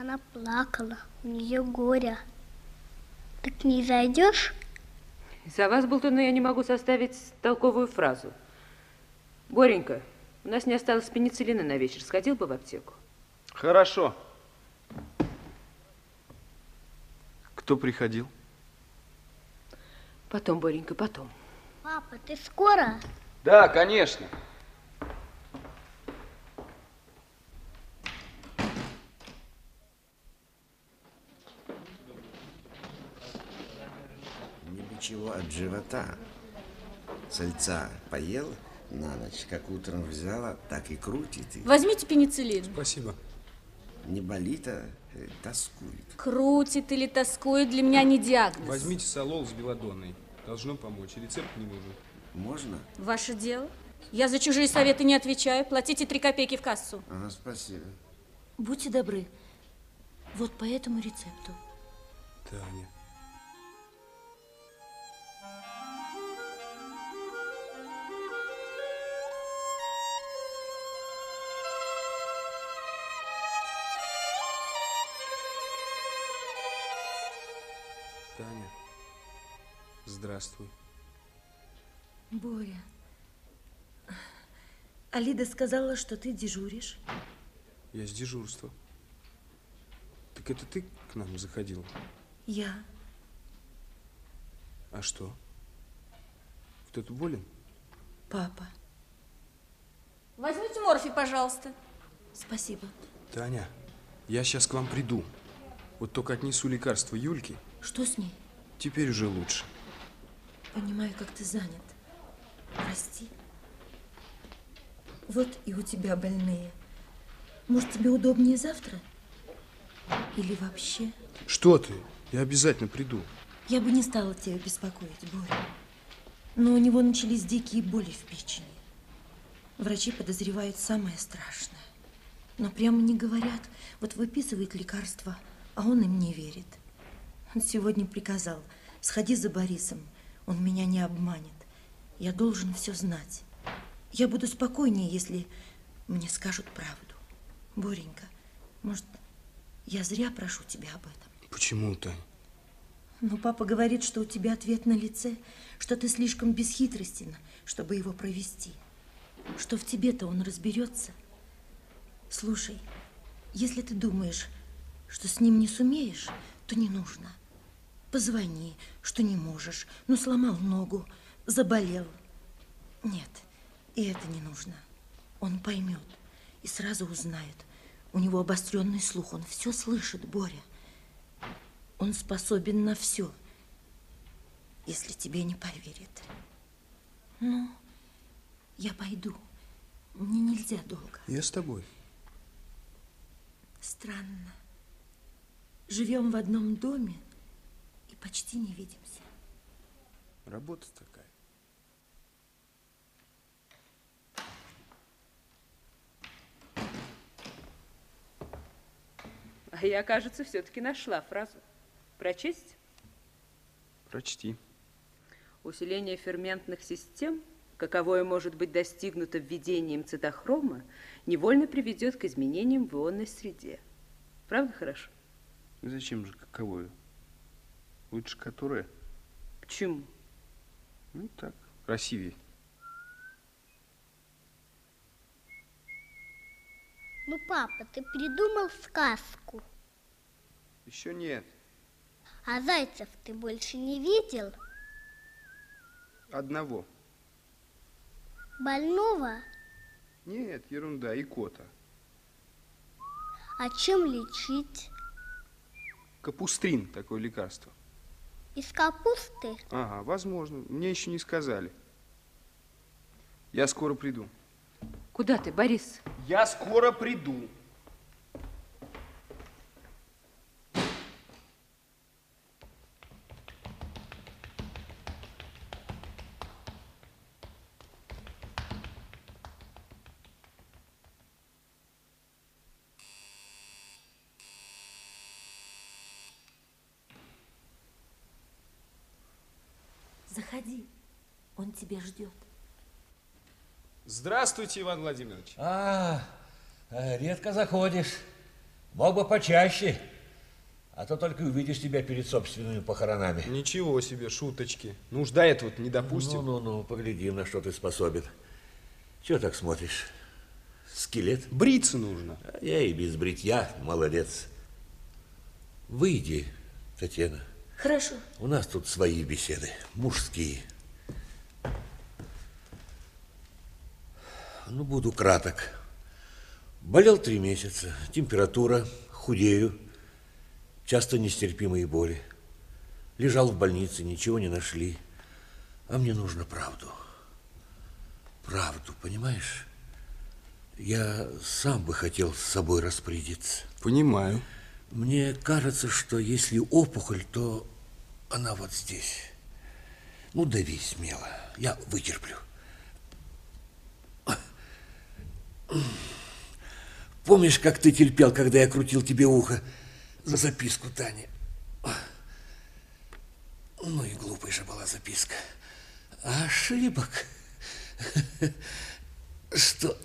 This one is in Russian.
Она плакала, у нее горе. Так не зайдешь? За вас, Болтуна, я не могу составить толковую фразу. Боренька, у нас не осталось пенициллина на вечер. Сходил бы в аптеку? Хорошо. Кто приходил? Потом, Боренька, потом. Папа, ты скоро? Да, конечно. Ничего от живота. Сальца поел на ночь, как утром взяла, так и крутит. И Возьмите пенициллин. Спасибо. не болит, а э, тоскует. Крутит или тоскует для меня не диагноз. Возьмите солол с белодонной. Должно помочь. Рецепт не нужен. Можно? Ваше дело. Я за чужие советы не отвечаю. Платите три копейки в кассу. Ага, спасибо. Будьте добры. Вот по этому рецепту. Таня. Таня, здравствуй. Боря, Алида сказала, что ты дежуришь. Я с дежурства. Так это ты к нам заходил? Я. А что? Кто-то болен? Папа. Возьмите морфий, пожалуйста. Спасибо. Таня, я сейчас к вам приду. Вот только отнесу лекарство Юльке, Что с ней? теперь уже лучше. Понимаю, как ты занят. Прости. Вот и у тебя больные. Может, тебе удобнее завтра? Или вообще? Что ты? Я обязательно приду. Я бы не стала тебя беспокоить, Боря. Но у него начались дикие боли в печени. Врачи подозревают самое страшное. Но прямо не говорят. Вот выписывает лекарства, а он им не верит. Он сегодня приказал, сходи за Борисом, он меня не обманет. Я должен все знать. Я буду спокойнее, если мне скажут правду. Боренька, может, я зря прошу тебя об этом? Почему, Тань? Но папа говорит, что у тебя ответ на лице, что ты слишком бесхитростен, чтобы его провести. Что в тебе-то он разберется. Слушай, если ты думаешь, что с ним не сумеешь, то не нужно. Позвони, что не можешь. Ну, сломал ногу, заболел. Нет, и это не нужно. Он поймет и сразу узнает. У него обостренный слух, он все слышит, Боря. Он способен на все, если тебе не поверит. Ну, я пойду. Мне нельзя долго. Я с тобой. Странно. Живем в одном доме почти не видимся. Работа такая. А я, кажется, все-таки нашла фразу. Прочесть? Прочти. Усиление ферментных систем, каковое может быть достигнуто введением цитохрома, невольно приведет к изменениям в ионной среде. Правда хорошо? Зачем же каковое? Лучше которое? Почему? Ну так, красивее. Ну, папа, ты придумал сказку. Еще нет. А зайцев ты больше не видел? Одного. Больного? Нет, ерунда, и кота. А чем лечить? Капустрин, такое лекарство. Из капусты? Ага, возможно. Мне еще не сказали. Я скоро приду. Куда ты, Борис? Я скоро приду. Заходи, он тебя ждет. Здравствуйте, Иван Владимирович. А, э, редко заходишь. Мог бы почаще, а то только увидишь тебя перед собственными похоронами. Ничего себе, шуточки. Нужда этого не допустим. Ну-ну-ну, поглядим, на что ты способен. Чего так смотришь? Скелет? Бриться нужно. А Я и без бритья, молодец. Выйди, Татьяна. Хорошо. У нас тут свои беседы, мужские. Ну, буду краток. Болел три месяца, температура, худею, часто нестерпимые боли. Лежал в больнице, ничего не нашли. А мне нужно правду. Правду, понимаешь? Я сам бы хотел с собой распорядиться. Понимаю. Мне кажется, что если опухоль, то она вот здесь. Ну, дави смело. Я вытерплю. Помнишь, как ты терпел, когда я крутил тебе ухо за записку Тани? Ну и глупая же была записка. Ошибок. Что